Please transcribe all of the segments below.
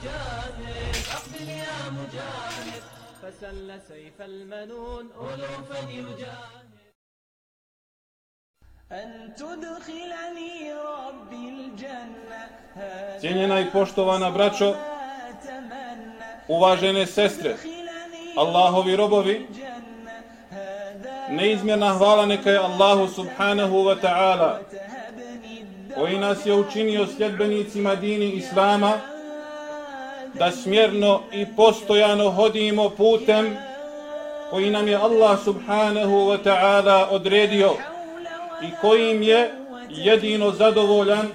مجاهد أقبل يا مجاهد فسل سيف المنون ألوفا يجاهد أن تدخلني ربي الجنة Cijenjena i poštovana braćo, uvažene sestre, Allahovi robovi, neizmjerna hvala neka je Allahu subhanahu wa ta'ala, koji nas je učinio sljedbenicima dini Islama, da smjerno i postojano hodimo putem koji nam je Allah subhanahu wa ta'ala odredio i kojim je jedino zadovoljan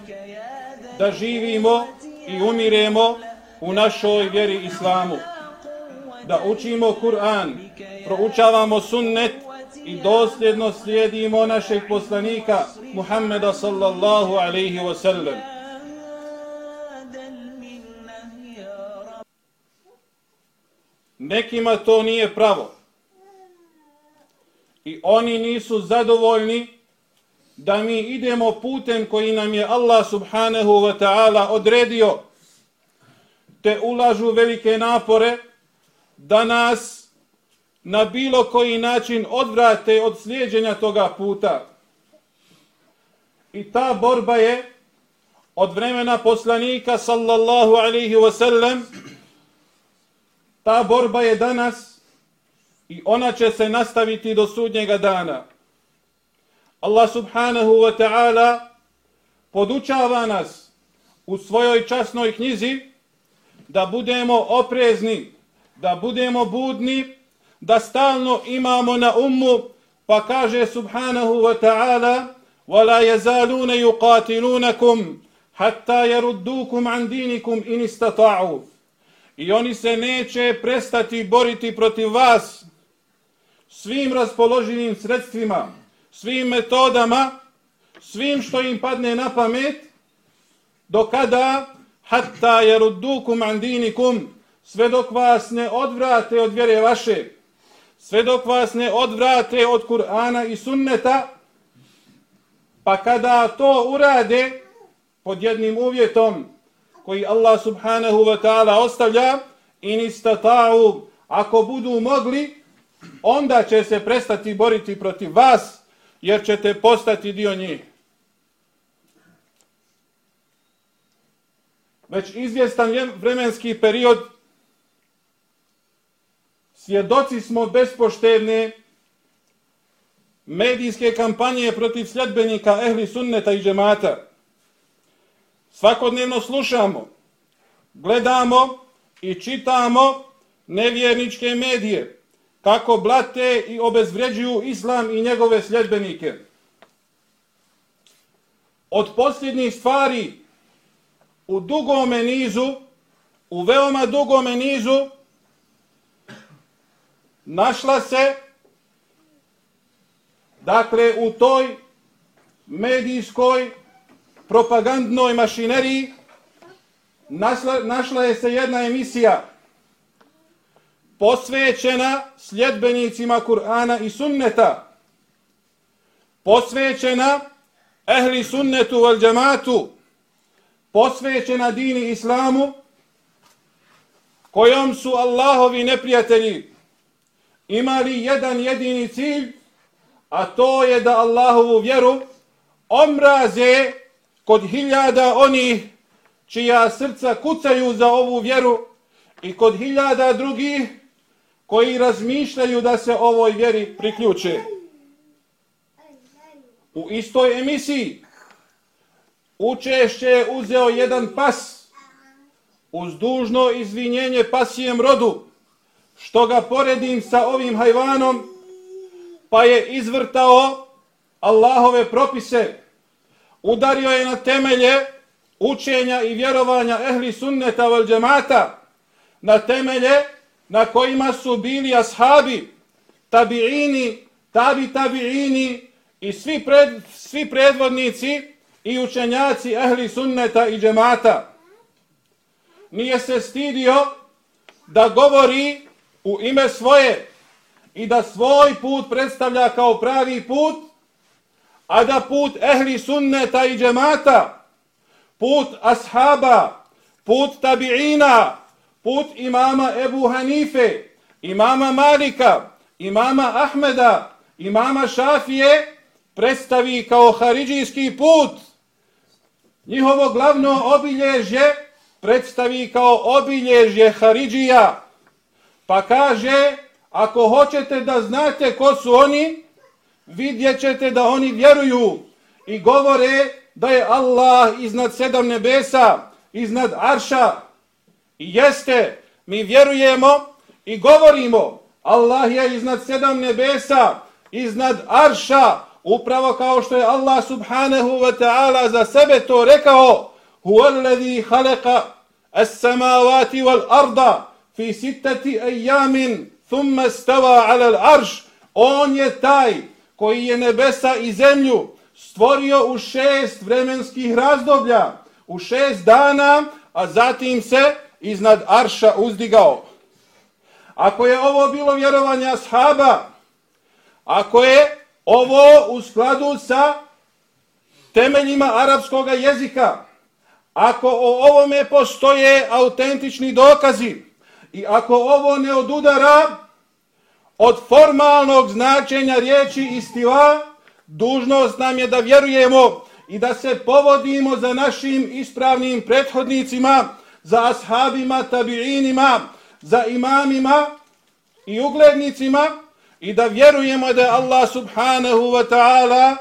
da živimo i umiremo u našoj vjeri Islamu. Da učimo Kur'an, proučavamo sunnet i dosljedno slijedimo našeg poslanika Muhammeda sallallahu alaihi wa sallam. Nekima to nije pravo. I oni nisu zadovoljni da mi idemo putem koji nam je Allah subhanahu wa ta'ala odredio, te ulažu velike napore da nas na bilo koji način odvrate od slijedženja toga puta. I ta borba je od vremena poslanika sallallahu alaihi wa sallam, ta borba je danas i ona će se nastaviti do sudnjega dana. Allah subhanahu wa ta'ala podučava nas u svojoj časnoj knjizi da budemo oprezni, da budemo budni, da stalno imamo na umu, pa kaže subhanahu wa ta'ala وَلَا يَزَالُونَ يُقَاتِلُونَكُمْ حَتَّى يَرُدُّوكُمْ عَنْ دِينِكُمْ إِنِ اسْتَطَعُوا I oni se neće prestati boriti protiv vas svim raspoloženim sredstvima, svim metodama, svim što im padne na pamet, do kada hatta yaruddukum an dinikum sve dok vas ne odvrate od vjere vaše, sve dok vas ne odvrate od Kur'ana i sunneta, pa kada to urade pod jednim uvjetom koji Allah subhanahu wa ta'ala ostavlja, in istata'u, ako budu mogli, onda će se prestati boriti protiv vas, jer ćete postati dio njih. Već izvjestan vremenski period svjedoci smo bespoštevne medijske kampanje protiv sljedbenika ehli sunneta i džemata. Svakodnevno slušamo, gledamo i čitamo nevjerničke medije kako blate i obezvređuju islam i njegove sljedbenike. Od posljednjih stvari u dugome nizu, u veoma dugome nizu, našla se, dakle, u toj medijskoj propagandnoj mašineriji, našla, našla je se jedna emisija posvećena sljedbenicima Kur'ana i sunneta, posvećena ehli sunnetu val džamatu, posvećena dini islamu, kojom su Allahovi neprijatelji imali jedan jedini cilj, a to je da Allahovu vjeru omraze kod hiljada oni čija srca kucaju za ovu vjeru i kod hiljada drugih koji razmišljaju da se ovoj vjeri priključe. U istoj emisiji učešće je uzeo jedan pas uz dužno izvinjenje pasijem rodu, što ga poredim sa ovim hajvanom, pa je izvrtao Allahove propise, udario je na temelje učenja i vjerovanja ehli sunneta vel džemata, na temelje na kojima su bili ashabi, tabiini, tabi tabiini i svi, pred, svi predvodnici i učenjaci ehli sunneta i džemata. Nije se stidio da govori u ime svoje i da svoj put predstavlja kao pravi put, a da put ehli sunneta i džemata, put ashaba, put tabiina, put imama Ebu Hanife, imama Malika, imama Ahmeda, imama Šafije, predstavi kao haridžijski put. Njihovo glavno obilježje predstavi kao obilježje Haridžija. Pa kaže, ako hoćete da znate ko su oni, vidjet ćete da oni vjeruju i govore da je Allah iznad sedam nebesa, iznad arša. I jeste, mi vjerujemo i govorimo, Allah je iznad sedam nebesa, iznad arša, upravo kao što je Allah subhanahu wa ta'ala za sebe to rekao, huwa alladhi khalaqa as-samawati wal arda fi sittati ayamin thumma stawa 'ala al-'arsh on je taj koji je nebesa i zemlju stvorio u šest vremenskih razdoblja u šest dana a zatim se iznad arša uzdigao. Ako je ovo bilo vjerovanje ashaba ako je ovo u skladu sa temeljima arapskog jezika ako o ovome postoje autentični dokazi i ako ovo ne odudara od formalnog značenja riječi istiva, dužnost nam je da vjerujemo i da se povodimo za našim ispravnim prethodnicima, za ashabima, tabiinima, za imamima i uglednicima i da vjerujemo da je Allah subhanahu wa ta'ala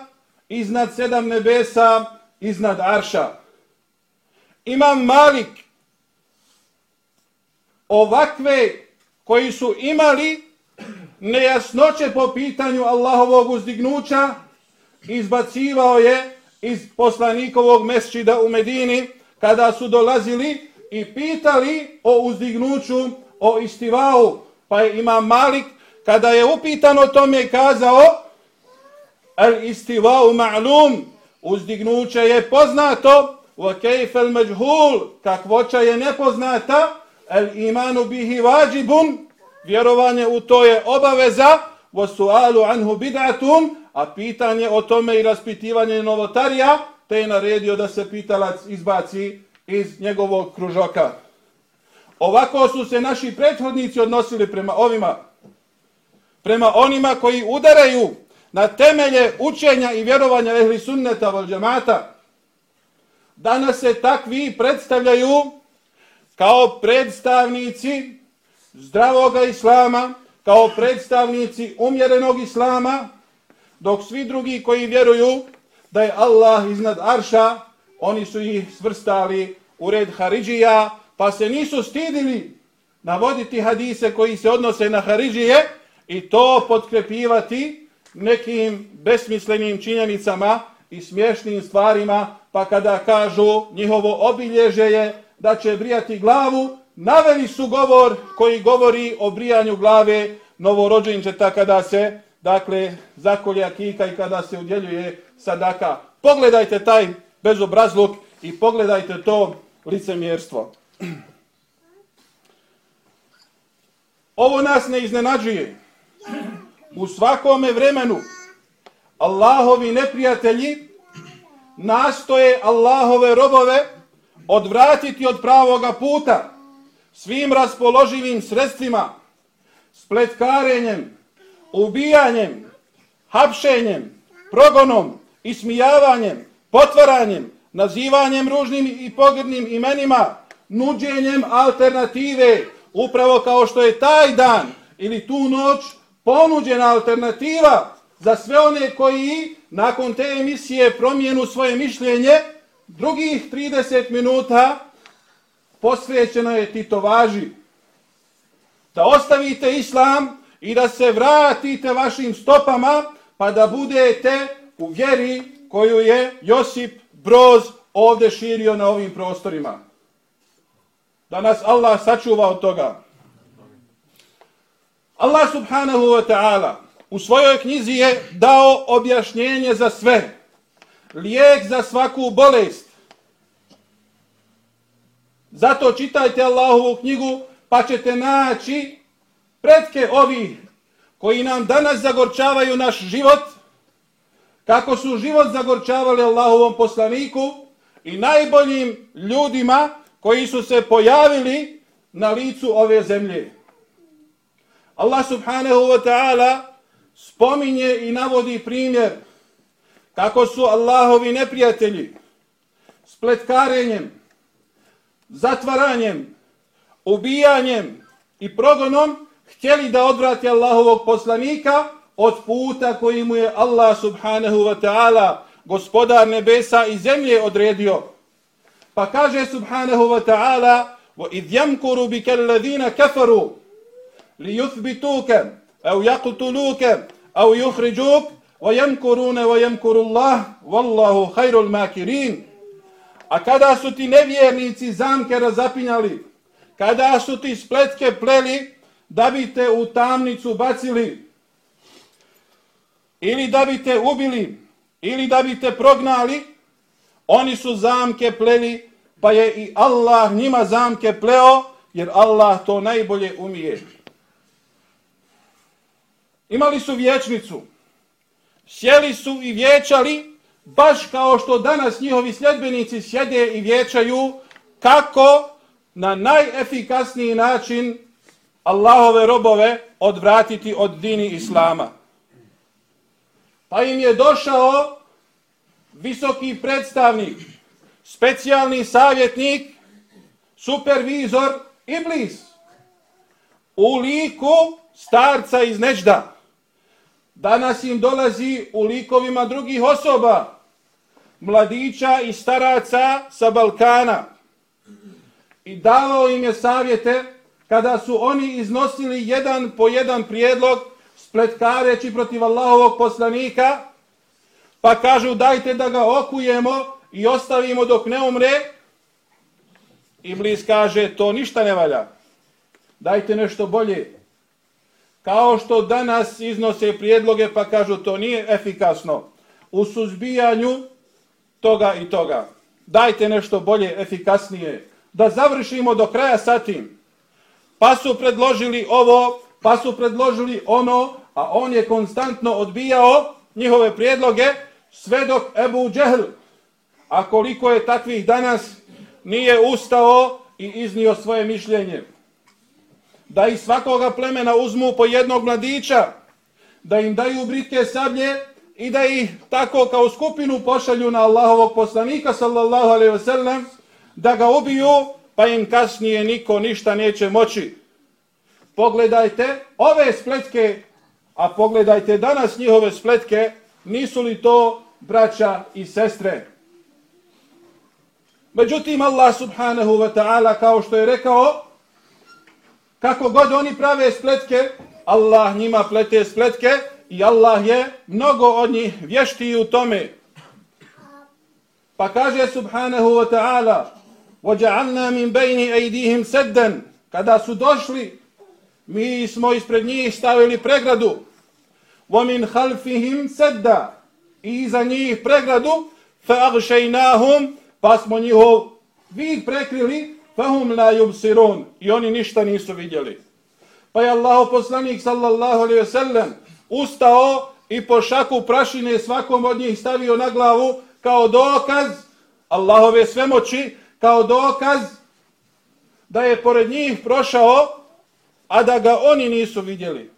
iznad sedam nebesa, iznad arša. Imam Malik ovakve koji su imali nejasnoće po pitanju Allahovog uzdignuća izbacivao je iz poslanikovog mesčida u Medini kada su dolazili i pitali o uzdignuću, o istivau. Pa je Imam Malik kada je upitan o tome kazao al istivau ma'lum uzdignuće je poznato wa kayfa al majhul kakvoća je nepoznata al imanu bihi wajibun vjerovanje u to je obaveza وَسُعَالُ sualu anhu bid'atun a pitanje o tome i raspitivanje novotarija te je naredio da se pitalac izbaci iz njegovog kružoka. Ovako su se naši prethodnici odnosili prema ovima prema onima koji udaraju na temelje učenja i vjerovanja ehli sunneta vol džemata, danas se takvi predstavljaju kao predstavnici zdravoga islama, kao predstavnici umjerenog islama, dok svi drugi koji vjeruju da je Allah iznad arša, oni su ih svrstali u red Haridžija, pa se nisu stidili navoditi hadise koji se odnose na Haridžije, i to potkrepivati nekim besmislenim činjenicama i smješnim stvarima, pa kada kažu njihovo obilježe je da će brijati glavu, naveli su govor koji govori o brijanju glave novorođenčeta kada se dakle zakolja akika i kada se udjeljuje sadaka. Pogledajte taj bezobrazluk i pogledajte to licemjerstvo. Ovo nas ne iznenađuje u svakome vremenu Allahovi neprijatelji nastoje Allahove robove odvratiti od pravoga puta svim raspoloživim sredstvima, spletkarenjem, ubijanjem, hapšenjem, progonom, ismijavanjem, potvaranjem, nazivanjem ružnim i pogrdnim imenima, nuđenjem alternative, upravo kao što je taj dan ili tu noć ponuđena alternativa za sve one koji nakon te emisije promijenu svoje mišljenje, drugih 30 minuta posvećeno je Tito važi. Da ostavite islam i da se vratite vašim stopama pa da budete u vjeri koju je Josip Broz ovdje širio na ovim prostorima. Da nas Allah sačuva od toga. Allah subhanahu wa ta'ala u svojoj knjizi je dao objašnjenje za sve. Lijek za svaku bolest. Zato čitajte Allahovu knjigu pa ćete naći predke ovih koji nam danas zagorčavaju naš život, kako su život zagorčavali Allahovom poslaniku i najboljim ljudima koji su se pojavili na licu ove zemlje. Allah subhanahu wa ta'ala spominje i navodi primjer kako su Allahovi neprijatelji spletkarenjem, zatvaranjem, ubijanjem i progonom htjeli da odvrati Allahovog poslanika od puta koji mu je Allah subhanahu wa ta'ala gospodar nebesa i zemlje odredio. Pa kaže subhanahu wa ta'ala وَإِذْ يَمْكُرُ بِكَ الَّذِينَ كَفَرُوا لِيُثْبِتُوكَ أَوْ يَقْتُلُوكَ أَوْ يُخْرِجُوكَ وَيَمْكُرُونَ وَيَمْكُرُ اللَّهُ وَاللَّهُ خَيْرُ الْمَاكِرِينَ A kada su ti nevjernici zamke razapinjali, kada su ti spletke pleli, da bi te u tamnicu bacili, ili da bi te ubili, ili da bi te prognali, oni su zamke pleli, pa je i Allah njima zamke pleo, jer Allah to najbolje umije. Imali su vječnicu, sjeli su i vječali, baš kao što danas njihovi sljedbenici sjede i vječaju, kako na najefikasniji način Allahove robove odvratiti od dini Islama. Pa im je došao visoki predstavnik, specijalni savjetnik, supervizor Iblis u liku starca iz Nežda. Danas im dolazi u likovima drugih osoba, mladića i staraca sa Balkana. I davao im je savjete kada su oni iznosili jedan po jedan prijedlog spletkareći protiv Allahovog poslanika, pa kažu dajte da ga okujemo i ostavimo dok ne umre. Iblis kaže to ništa ne valja. Dajte nešto bolje. Kao što danas iznose prijedloge pa kažu to nije efikasno. U suzbijanju toga i toga. Dajte nešto bolje, efikasnije. Da završimo do kraja sa tim. Pa su predložili ovo, pa su predložili ono, a on je konstantno odbijao njihove prijedloge sve dok Ebu Džehl, a koliko je takvih danas, nije ustao i iznio svoje mišljenje. Da iz svakoga plemena uzmu po jednog mladića, da im daju britke sablje i da ih tako kao skupinu pošalju na Allahovog poslanika, sallallahu alaihi ve sellem, da ga ubiju, pa im kasnije niko ništa neće moći. Pogledajte ove spletke, a pogledajte danas njihove spletke, nisu li to braća i sestre? Međutim, Allah subhanahu wa ta'ala, kao što je rekao, kako god oni prave spletke, Allah njima plete spletke i Allah je mnogo od njih vješti u tome. Pa kaže subhanahu wa ta'ala, وَجَعَلْنَا مِنْ بَيْنِ أَيْدِيهِمْ سَدًّا Kada su došli, mi smo ispred njih stavili pregradu. وَمِنْ خَلْفِهِمْ سَدًّا I iza njih pregradu, فَأَغْشَيْنَاهُمْ Pa smo njihov vid prekrili, فَهُمْ لَا يُبْسِرُونَ I oni ništa nisu vidjeli. Pa je Allah poslanik sallallahu alaihi ve sellem ustao i po šaku prašine svakom od njih stavio na glavu kao dokaz Allahove svemoći, kao dokaz da je pored njih prošao, a da ga oni nisu vidjeli.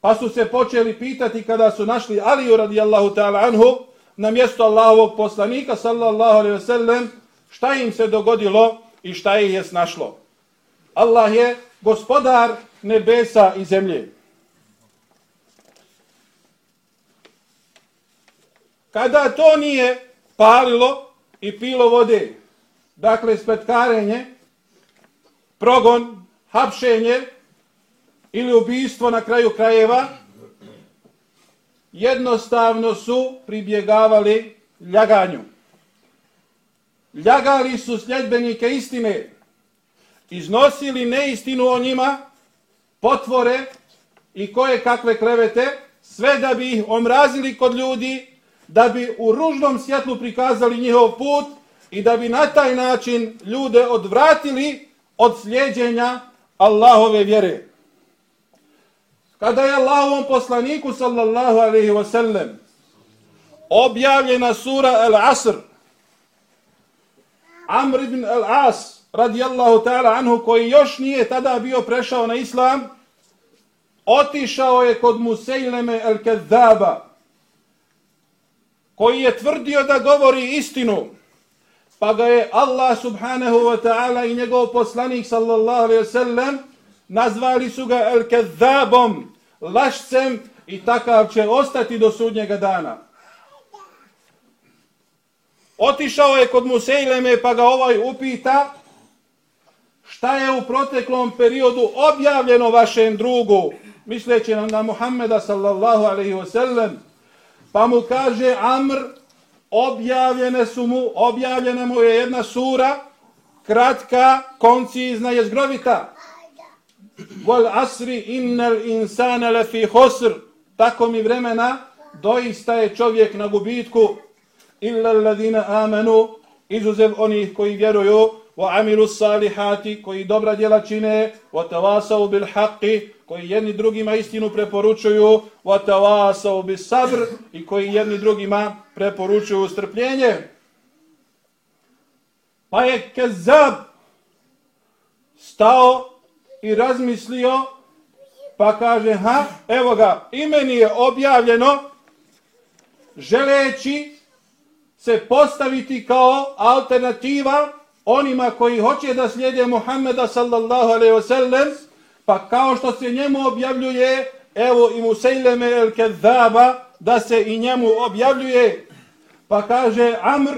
Pa su se počeli pitati kada su našli Aliju radijallahu ta'ala anhu na mjesto Allahovog poslanika sallallahu alaihi sellem šta im se dogodilo i šta ih je snašlo. Allah je gospodar nebesa i zemlje. Kada to nije palilo i pilo vode, dakle spetkarenje, progon, hapšenje ili ubijstvo na kraju krajeva, jednostavno su pribjegavali ljaganju. Ljagali su sljedbenike istine, iznosili neistinu o njima, potvore i koje kakve klevete, sve da bi ih omrazili kod ljudi, da bi u ružnom svjetlu prikazali njihov put i da bi na taj način ljude odvratili od slijedjenja Allahove vjere. Kada je Allahovom poslaniku sallallahu alaihi wa sallam objavljena sura Al-Asr, Amr ibn al-As radijallahu ta'ala anhu koji još nije tada bio prešao na islam, otišao je kod Musejleme el-Kedaba, koji je tvrdio da govori istinu, pa ga je Allah subhanahu wa ta'ala i njegov poslanik sallallahu alaihi sallam nazvali su ga el-Kedabom, lašcem i takav će ostati do sudnjega dana. Otišao je kod Musejleme pa ga ovaj upita šta je u proteklom periodu objavljeno vašem drugu, misleći na Muhammeda sallallahu alaihi wasallam, pa mu kaže Amr, objavljene su mu, objavljena mu je jedna sura, kratka, koncizna, jezgrovita. Wal asri innal insana lafi khusr. Tako mi vremena, doista je čovjek na gubitku. Illa alladhina amanu, izuzev onih koji vjeruju, wa amilu salihati, koji dobra djela čine, wa tawasau bil haqqi, koji jedni drugima istinu preporučuju, wa tawasau sabr, i koji jedni drugima preporučuju strpljenje. Pa je Kezab stao i razmislio, pa kaže, ha, evo ga, imeni je objavljeno, želeći se postaviti kao alternativa onima koji hoće da slijede Muhammeda sallallahu alaihi wasallam, pa kao što se njemu objavljuje, evo i Musejleme el Kezaba, da se i njemu objavljuje, pa kaže Amr,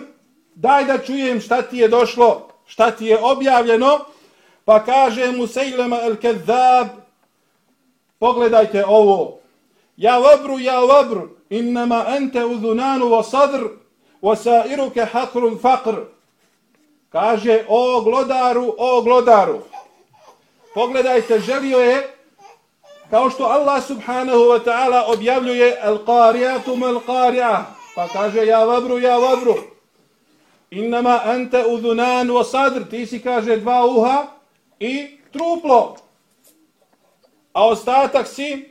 daj da čujem šta ti je došlo, šta ti je objavljeno, pa kaže Musejlema el Kezab, pogledajte ovo, ja vabru, ja vabru, innama ente udhunanu wa sadr, wa sairuke hakrun faqr, kaže, o glodaru, o glodaru, pogledajte, želio je, kao što Allah subhanahu wa ta'ala objavljuje al-qarijatum al-qarija, pa kaže ja vabru, ja vabru. Innama ente udhunan wa sadr, ti si kaže dva uha i truplo. A ostatak si,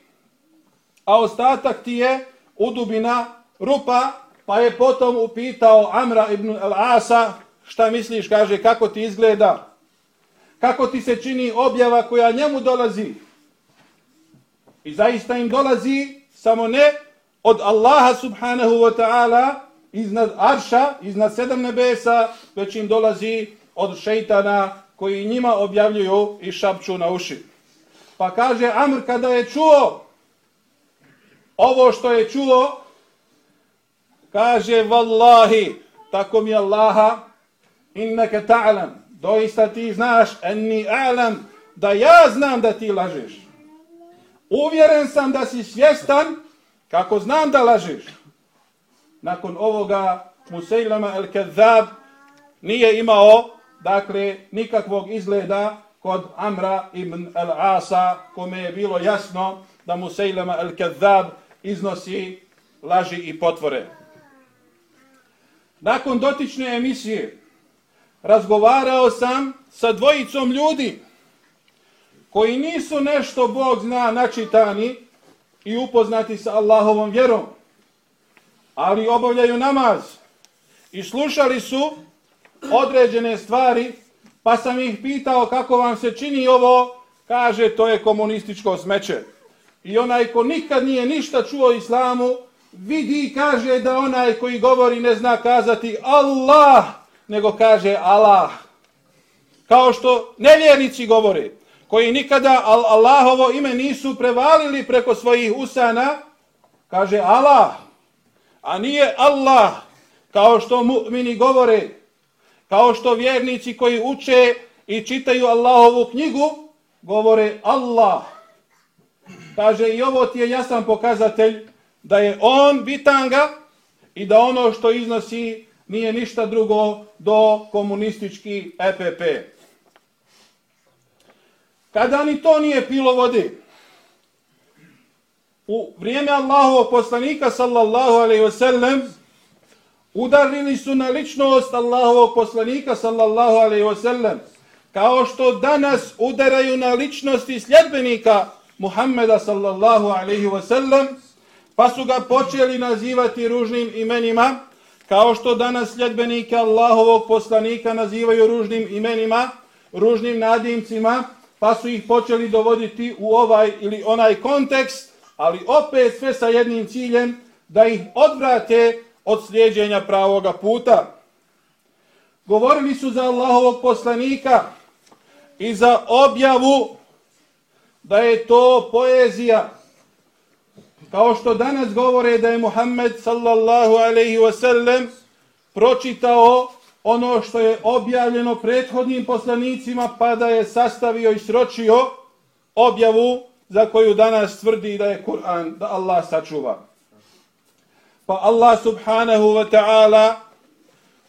a ostatak ti je udubina rupa, pa je potom upitao Amra ibn al-Asa, šta misliš, kaže, kako ti izgleda, kako ti se čini objava koja njemu dolazi, I zaista im dolazi samo ne od Allaha subhanahu wa ta'ala iznad arša, iznad sedam nebesa, već im dolazi od šeitana koji njima objavljuju i šapću na uši. Pa kaže Amr kada je čuo ovo što je čuo, kaže Wallahi, tako mi Allaha, inneke ta'lam, doista ti znaš, enni a'lam, da ja znam da ti lažeš. Uvjeren sam da si svjestan kako znam da lažeš. Nakon ovoga Musejlama el-Kedzab nije imao dakle nikakvog izgleda kod Amra ibn el-Asa kome je bilo jasno da Musejlama el-Kedzab iznosi laži i potvore. Nakon dotične emisije razgovarao sam sa dvojicom ljudi koji nisu nešto Bog zna načitani i upoznati sa Allahovom vjerom, ali obavljaju namaz i slušali su određene stvari, pa sam ih pitao kako vam se čini ovo, kaže to je komunističko smeće. I onaj ko nikad nije ništa čuo islamu, vidi i kaže da onaj koji govori ne zna kazati Allah, nego kaže Allah. Kao što nevjernici govore koji nikada Allahovo ime nisu prevalili preko svojih usana, kaže Allah, a nije Allah, kao što mu'mini govore, kao što vjernici koji uče i čitaju Allahovu knjigu, govore Allah. Kaže i ovo ti je jasan pokazatelj da je on bitanga i da ono što iznosi nije ništa drugo do komunistički EPP. Kada ni to nije pilo vode, u vrijeme Allahovog poslanika sallallahu alaihi ve sellem udarili su na ličnost Allahovog poslanika sallallahu alaihi ve sellem kao što danas udaraju na ličnosti sljedbenika Muhammeda sallallahu alaihi ve sellem pa su ga počeli nazivati ružnim imenima, kao što danas sljedbenike Allahovog poslanika nazivaju ružnim imenima, ružnim nadimcima, pa su ih počeli dovoditi u ovaj ili onaj kontekst, ali opet sve sa jednim ciljem da ih odvrate od slijedženja pravoga puta. Govorili su za Allahovog poslanika i za objavu da je to poezija. Kao što danas govore da je Muhammed sallallahu alaihi wasallam pročitao ono što je objavljeno prethodnim poslanicima pa da je sastavio i sročio objavu za koju danas tvrdi da je Kur'an, da Allah sačuva. Pa Allah subhanahu wa ta'ala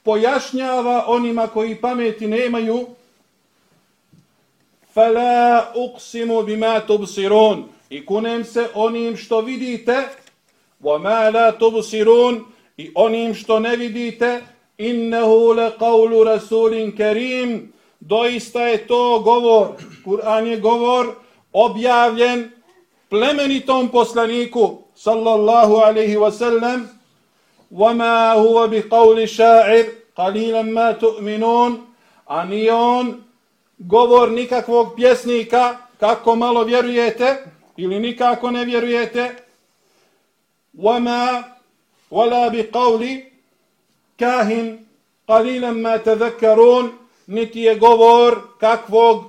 pojašnjava onima koji pameti nemaju فَلَا أُقْسِمُ bima تُبْصِرُونَ i kunem se onim što vidite wa ma la tubsirun i onim što ne vidite innehu le qavlu rasulin kerim doista je to govor Kur'an je govor objavljen plemenitom poslaniku sallallahu alaihi wa sallam وما هو بقول شاعر قليلا ما تؤمنون a nije on govor nikakvog pjesnika kako malo vjerujete ili nikako ne vjerujete وما ولا بقول كاهن قليلا ما تذكرون niti je govor kakvog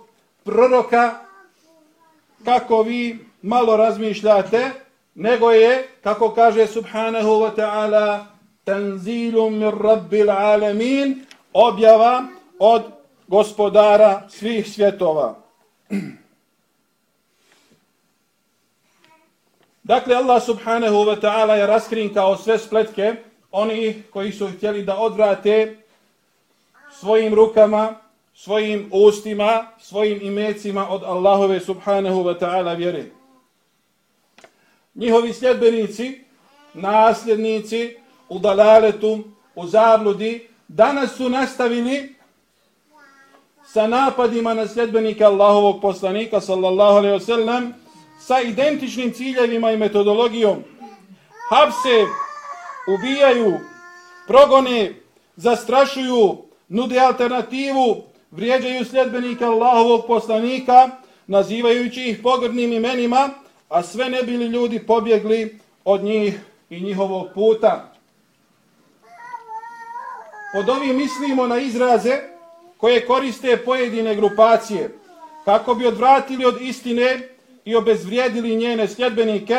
proroka kako vi malo razmišljate nego je, kako kaže subhanahu wa ta'ala, tanzilum mir rabbil alamin, objava od gospodara svih svjetova. Dakle, Allah subhanahu wa ta'ala je raskrinkao sve spletke oni koji su htjeli da odvrate svojim rukama, svojim ustima, svojim imecima od Allahove subhanahu wa ta'ala vjere. Njihovi sljedbenici, nasljednici u dalaletu, u zabludi, danas su nastavili sa napadima na sljedbenika Allahovog poslanika, sallallahu alaihi wasallam, sa identičnim ciljevima i metodologijom. Hapse, ubijaju, progone, zastrašuju, nude alternativu, vrijeđaju sljedbenika Allahovog poslanika, nazivajući ih pogrdnim imenima, a sve ne bili ljudi pobjegli od njih i njihovog puta. Pod ovim mislimo na izraze koje koriste pojedine grupacije kako bi odvratili od istine i obezvrijedili njene sljedbenike.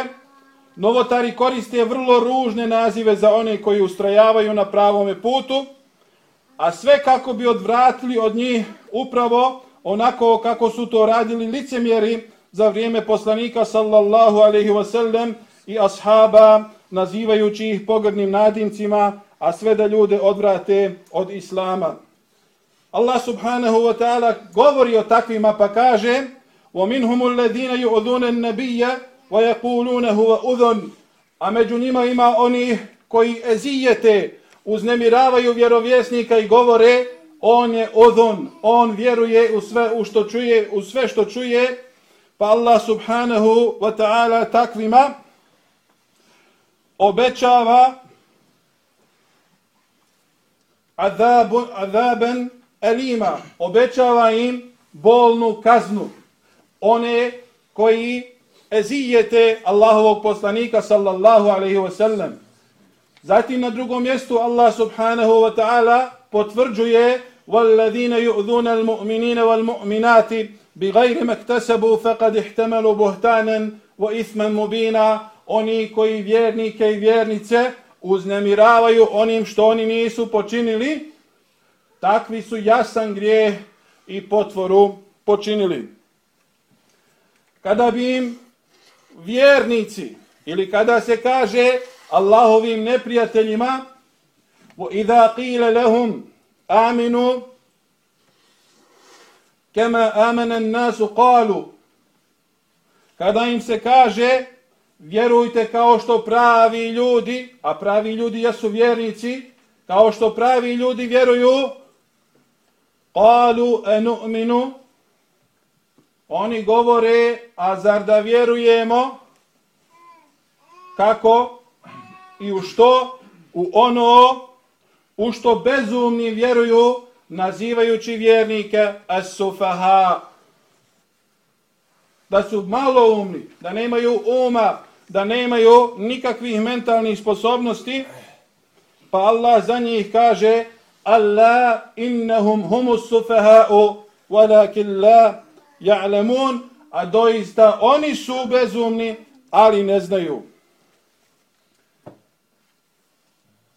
Novotari koriste vrlo ružne nazive za one koji ustrajavaju na pravome putu, a sve kako bi odvratili od njih upravo onako kako su to radili licemjeri, za vrijeme poslanika sallallahu alaihi wasallam i ashaba nazivajući ih pogrdnim nadimcima, a sve da ljude odvrate od islama. Allah subhanahu wa ta'ala govori o takvima pa kaže وَمِنْهُمُ الَّذِينَ يُعْذُونَ النَّبِيَّ وَيَقُولُونَ هُوَ أُذُنْ A među njima ima oni koji ezijete, uznemiravaju vjerovjesnika i govore on je odon, on vjeruje u sve u što čuje, u sve što čuje, Pa Allah subhanahu wa ta'ala takvima obećava azabun, azaben elima. Obećava im bolnu kaznu. One koji ezijete Allahovog poslanika sallallahu alaihi wa sallam. Zatim na drugom mjestu Allah subhanahu wa ta'ala potvrđuje وَالَّذِينَ يُؤْذُونَ الْمُؤْمِنِينَ وَالْمُؤْمِنَاتِ بغير ما اكتسبوا فقد احتملوا بهتانا واثما مبينا oni koji vjernike i vjernice uznemiravaju onim što oni nisu počinili takvi su jasan grijeh i potvoru počinili kada bi im vjernici ili kada se kaže Allahovim neprijateljima وَإِذَا قِيلَ لَهُمْ آمِنُوا kema amana nasu qalu kada im se kaže vjerujte kao što pravi ljudi a pravi ljudi jesu vjernici kao što pravi ljudi vjeruju qalu anu'minu oni govore a zar da vjerujemo? Kako? I u što? U ono u što bezumni vjeruju, nazivajući vjernike as-sufaha, da su maloumni, da nemaju uma, da nemaju nikakvih mentalnih sposobnosti, pa Allah za njih kaže Allah innahum humus sufaha'u walakin la ja'lemun, a doista oni su bezumni, ali ne znaju.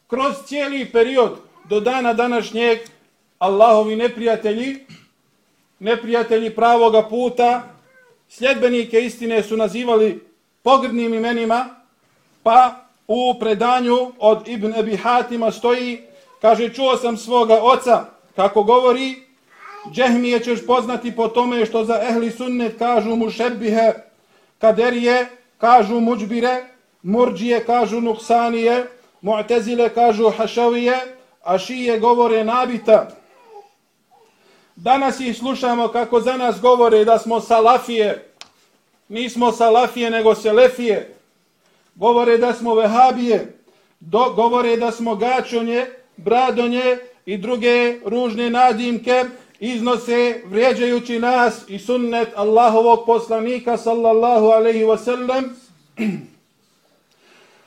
Kroz cijeli period do dana današnjeg Allahovi neprijatelji, neprijatelji pravoga puta, sljedbenike istine su nazivali pogrdnim imenima, pa u predanju od Ibn Abi Hatima stoji, kaže, čuo sam svoga oca, kako govori, Džehmije ćeš poznati po tome što za ehli sunnet kažu mu šebihe, kaderije kažu muđbire, murđije kažu nuksanije, mu'tezile kažu hašavije, a šije govore nabita. Danas ih slušamo kako za nas govore da smo salafije. Nismo salafije nego selefije. Govore da smo vehabije. Do, govore da smo gačonje, bradonje i druge ružne nadimke iznose vrijeđajući nas i sunnet Allahovog poslanika sallallahu alaihi wasallam.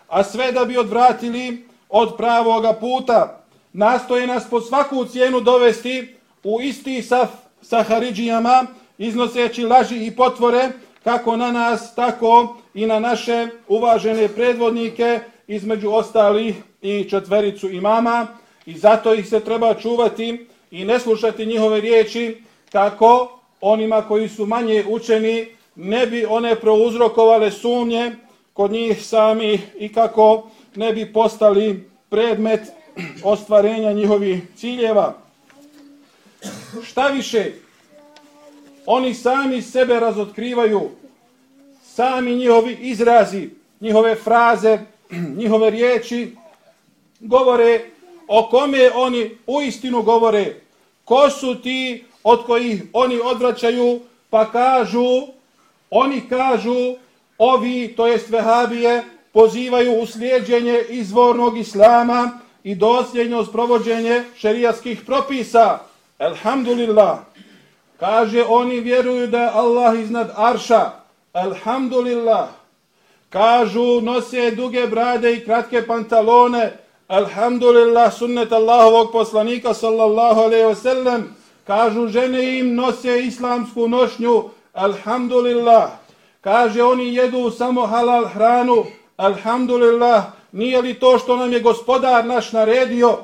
A sve da bi odvratili od pravoga puta. Nastoje nas po svaku cijenu dovesti u isti saf sa Haridžijama, iznoseći laži i potvore, kako na nas, tako i na naše uvažene predvodnike, između ostalih i četvericu imama. I zato ih se treba čuvati i ne slušati njihove riječi, kako onima koji su manje učeni ne bi one prouzrokovale sumnje kod njih sami i kako ne bi postali predmet ostvarenja njihovih ciljeva. Šta više, oni sami sebe razotkrivaju, sami njihovi izrazi, njihove fraze, njihove riječi, govore o kome oni u istinu govore, ko su ti od kojih oni odvraćaju, pa kažu, oni kažu, ovi, to jest vehabije, pozivaju u slijedženje izvornog islama i dosljedno sprovođenje šerijaskih propisa. Elhamdulillah. Kaže, oni vjeruju da je Allah iznad arša. Elhamdulillah. Kažu, nose duge brade i kratke pantalone. Alhamdulillah, sunnet Allahovog poslanika, sallallahu alaihi wasallam. Kažu, žene im nose islamsku nošnju. Alhamdulillah. Kaže, oni jedu samo halal hranu. Alhamdulillah. Nije li to što nam je gospodar naš naredio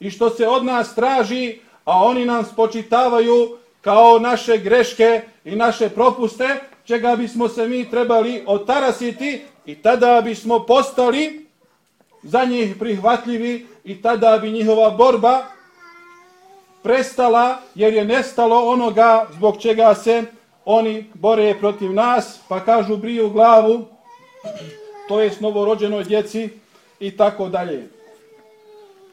i što se od nas traži, a oni nam spočitavaju kao naše greške i naše propuste, čega bismo se mi trebali otarasiti i tada bismo postali za njih prihvatljivi i tada bi njihova borba prestala jer je nestalo onoga zbog čega se oni bore protiv nas, pa kažu briju glavu, to je novorođenoj djeci i tako dalje.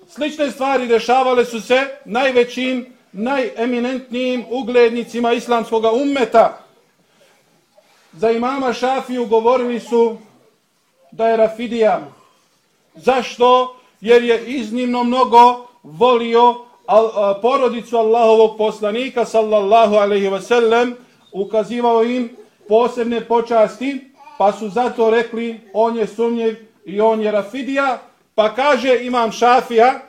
Slične stvari dešavale su se najvećim, najeminentnijim uglednicima islamskog ummeta. Za imama Šafiju govorili su da je Rafidija. Zašto? Jer je iznimno mnogo volio porodicu Allahovog poslanika sallallahu alaihi wa sallam, ukazivao im posebne počasti, pa su zato rekli on je sumnjev i on je Rafidija, Pa kaže imam Šafija,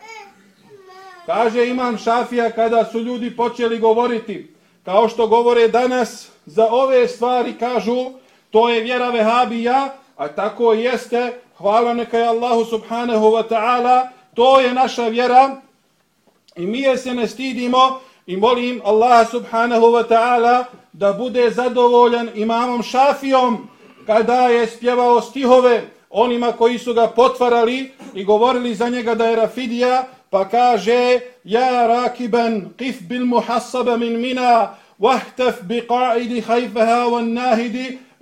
kaže imam Šafija kada su ljudi počeli govoriti, kao što govore danas, za ove stvari kažu, to je vjera vehabija, a tako jeste, hvala neka je Allahu subhanahu wa ta'ala, to je naša vjera i mi je se ne stidimo i molim Allaha subhanahu wa ta'ala da bude zadovoljan imamom Šafijom kada je spjevao stihove, onima koji su ga potvarali i govorili za njega da je Rafidija, pa kaže Ja rakiban qif bil muhassaba min mina wahtaf bi qa'idi hajfaha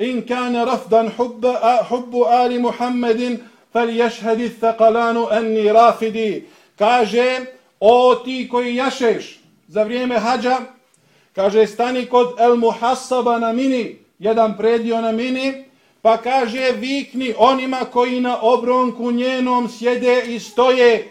إن كان in حب rafdan آل محمد فليشهد الثقلان أني رافدي thaqalanu anni rafidi. Kaže, o ti koji jašeš za vrijeme hađa, kaže, stani kod el muhassaba na mini, jedan predio na mini, Pa kaže, vikni onima koji na obronku njenom sjede i stoje.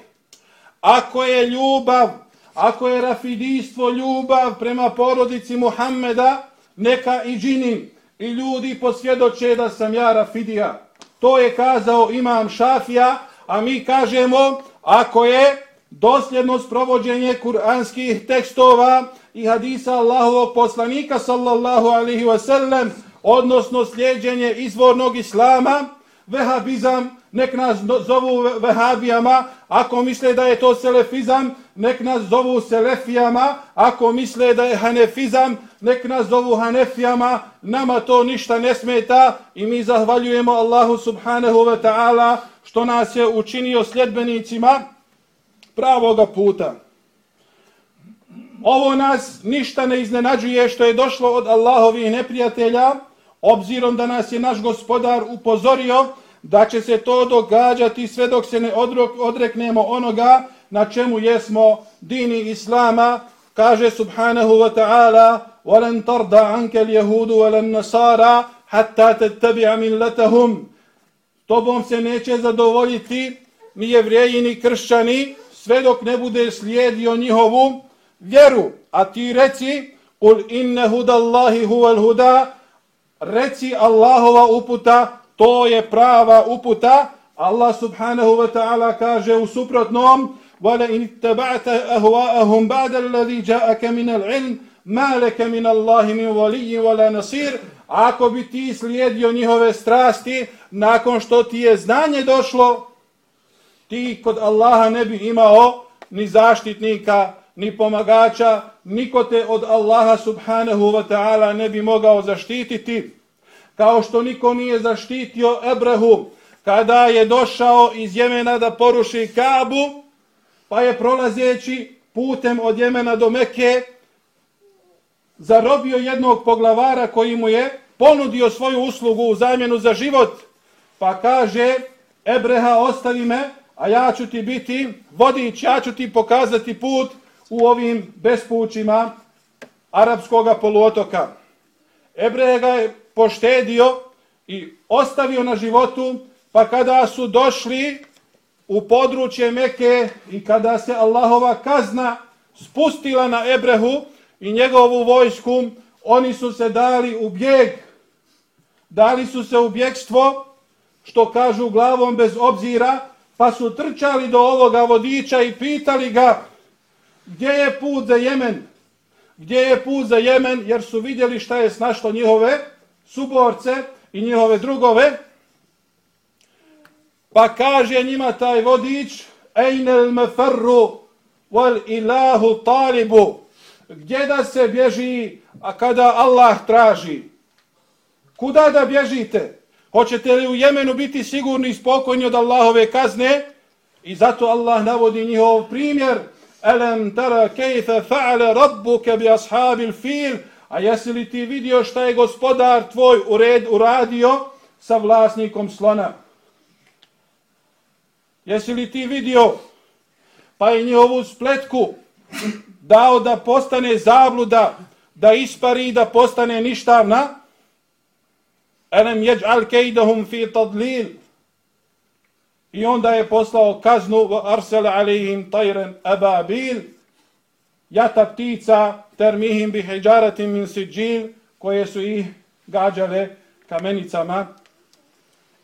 ako je ljubav, ako je rafidijstvo ljubav prema porodici Muhammeda, neka i džini i ljudi posvjedoče da sam ja rafidija. To je kazao imam Šafija, a mi kažemo ako je dosljedno sprovođenje kuranskih tekstova i hadisa Allahovog poslanika sallallahu alihi wasallam, odnosno slijedženje izvornog islama, vehabizam, nek nas zovu vehabijama, ako misle da je to selefizam, nek nas zovu selefijama, ako misle da je hanefizam, nek nas zovu hanefijama, nama to ništa ne smeta i mi zahvaljujemo Allahu subhanahu wa ta'ala što nas je učinio sljedbenicima pravoga puta. Ovo nas ništa ne iznenađuje što je došlo od Allahovih neprijatelja, obzirom da nas je naš gospodar upozorio da će se to događati sve dok se ne odreknemo onoga na čemu jesmo dini Islama, kaže subhanahu wa ta'ala وَلَنْ تَرْضَ عَنْكَ الْيَهُودُ وَلَنْ نَصَارَ حَتَّى تَتَّبِعَ مِلَّتَهُمْ Tobom se neće zadovoljiti ni jevrijeji ni kršćani sve dok ne bude slijedio njihovu vjeru. A ti reci, قُلْ إِنَّ هُدَ اللَّهِ هُوَ الْهُدَى Reci Allahova uputa, to je prava uputa. Allah subhanahu wa ta'ala kaže u suprotnom, وَلَئِنِ اتَّبَعْتَ أَهْوَاءَهُمْ بَعْدَ الَّذِي جَاءَكَ مِنَ الْعِلْمِ مَا لَكَ مِنَ اللَّهِ مِنْ وَلِيِّ وَلَا نَصِيرٍ Ako bi ti slijedio njihove strasti, nakon što ti je znanje došlo, ti kod Allaha ne bi imao ni zaštitnika, ni pomagača, niko te od Allaha subhanahu wa ta'ala ne bi mogao zaštititi. Kao što niko nije zaštitio Ebrehu kada je došao iz Jemena da poruši Kabu, pa je prolazeći putem od Jemena do Mekke zarobio jednog poglavara koji mu je ponudio svoju uslugu u zamjenu za život, pa kaže Ebreha ostavi me, a ja ću ti biti vodič, ja ću ti pokazati put u ovim bespućima arapskog poluotoka. Ebreha ga je poštedio i ostavio na životu, pa kada su došli u područje Meke i kada se Allahova kazna spustila na Ebrehu i njegovu vojsku, oni su se dali u bjeg, dali su se u bjegstvo, što kažu glavom bez obzira, pa su trčali do ovoga vodiča i pitali ga gdje je put za Jemen, gdje je put za Jemen, jer su vidjeli šta je snašto njihove suborce i njihove drugove. Pa kaže njima taj vodič, Ejnel meferru wal ilahu talibu, gdje da se bježi, a kada Allah traži? Kuda da bježite? Hoćete li u Jemenu biti sigurni i spokojni od Allahove kazne? I zato Allah navodi njihov primjer. Alam tara kejfe fa'ale rabbuke bi ashabil fil. A jesi li ti vidio šta je gospodar tvoj ured uradio sa vlasnikom slona? Jesi li ti vidio pa je njihovu spletku dao da postane zabluda, da ispari da postane ništavna? Elem jeđ'al kejdahum fi tadlil. I onda je poslao kaznu wa arsala alihim tajren ababil. Jata ptica termihim bi hijjaratim min siđil koje su ih gađale kamenicama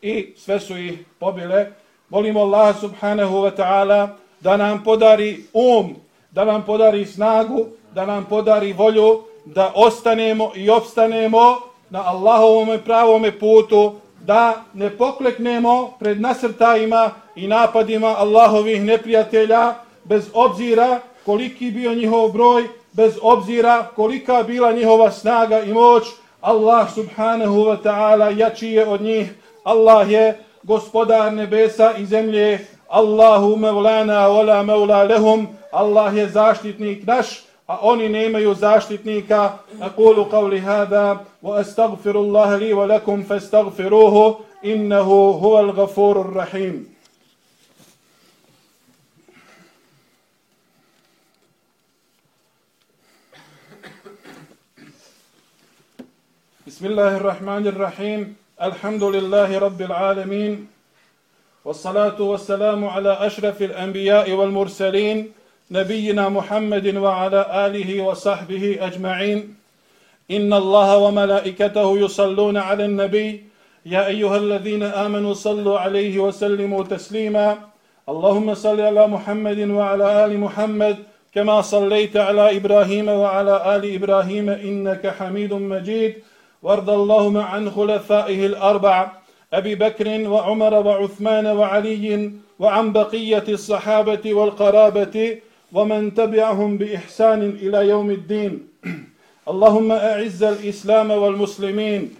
i sve su ih pobile. Molimo Allah subhanahu wa ta'ala da nam podari um, da nam podari snagu, da nam podari volju, da ostanemo i opstanemo na Allahovom pravom putu, da ne pokleknemo pred nasrtajima i napadima Allahovih neprijatelja, bez obzira koliki bio njihov broj, bez obzira kolika bila njihova snaga i moć, Allah subhanahu wa ta'ala jači je od njih. Allah je gospodar nebesa i zemlje. Allahu mevlana wala mevla lehum. Allah je zaštitnik naš a oni nemaju zaštitnika. Aqulu qawli hada wa astagfirullah li wa lakum fastaghfiruhu innahu huval ghafurur rahim. بسم الله الرحمن الرحيم. الحمد لله رب العالمين. والصلاة والسلام على أشرف الأنبياء والمرسلين نبينا محمد وعلى آله وصحبه أجمعين. إن الله وملائكته يصلون على النبي. يا أيها الذين آمنوا صلوا عليه وسلموا تسليما. اللهم صل على محمد وعلى آل محمد كما صليت على إبراهيم وعلى آل إبراهيم إنك حميد مجيد. وارض اللهم عن خلفائه الأربع أبي بكر وعمر وعثمان وعلي وعن بقية الصحابة والقرابة ومن تبعهم بإحسان إلى يوم الدين. اللهم أعز الإسلام والمسلمين.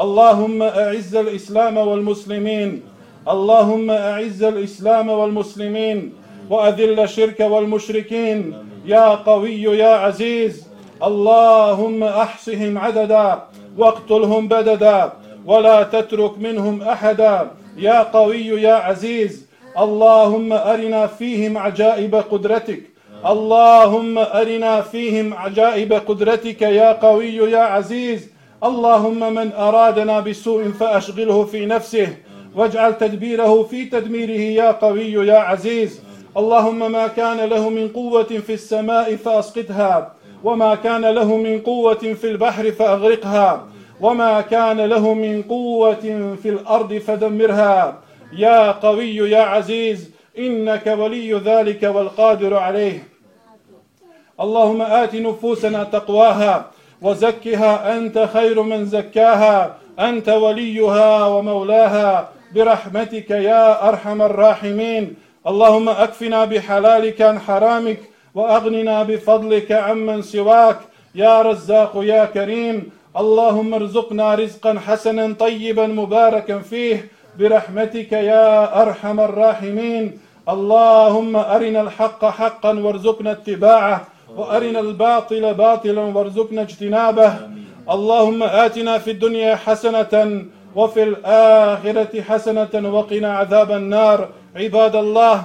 اللهم أعز الإسلام والمسلمين. اللهم أعز الإسلام والمسلمين. وأذل الشرك والمشركين. يا قوي يا عزيز. اللهم أحصهم عددا. واقتلهم بددا ولا تترك منهم أحدا. يا قوي يا عزيز اللهم أرنا فيهم عجائب قدرتك. اللهم أرنا فيهم عجائب قدرتك يا قوي يا عزيز. اللهم من أرادنا بسوء فأشغله في نفسه. واجعل تدبيره في تدميره يا قوي يا عزيز. اللهم ما كان له من قوة في السماء فأسقطها. وما كان له من قوة في البحر فأغرقها وما كان له من قوة في الأرض فدمرها. يا قوي يا عزيز إنك ولي ذلك والقادر عليه. اللهم آت نفوسنا تقواها وزكها أنت خير من زكاها أنت وليها ومولاها. برحمتك يا أرحم الراحمين. اللهم أكفنا بحلالك عن حرامك وأغننا بفضلك عمن سواك. يا رزاق يا كريم اللهم ارزقنا رزقا حسنا طيبا مباركا فيه. برحمتك يا أرحم الراحمين. اللهم أرنا الحق حقا وارزقنا اتباعه وأرنا الباطل باطلا وارزقنا اجتنابه. اللهم آتنا في الدنيا حسنة وفي الآخرة حسنة وقنا عذاب النار. عباد الله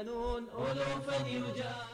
يعلنون ألوفا يجاهدون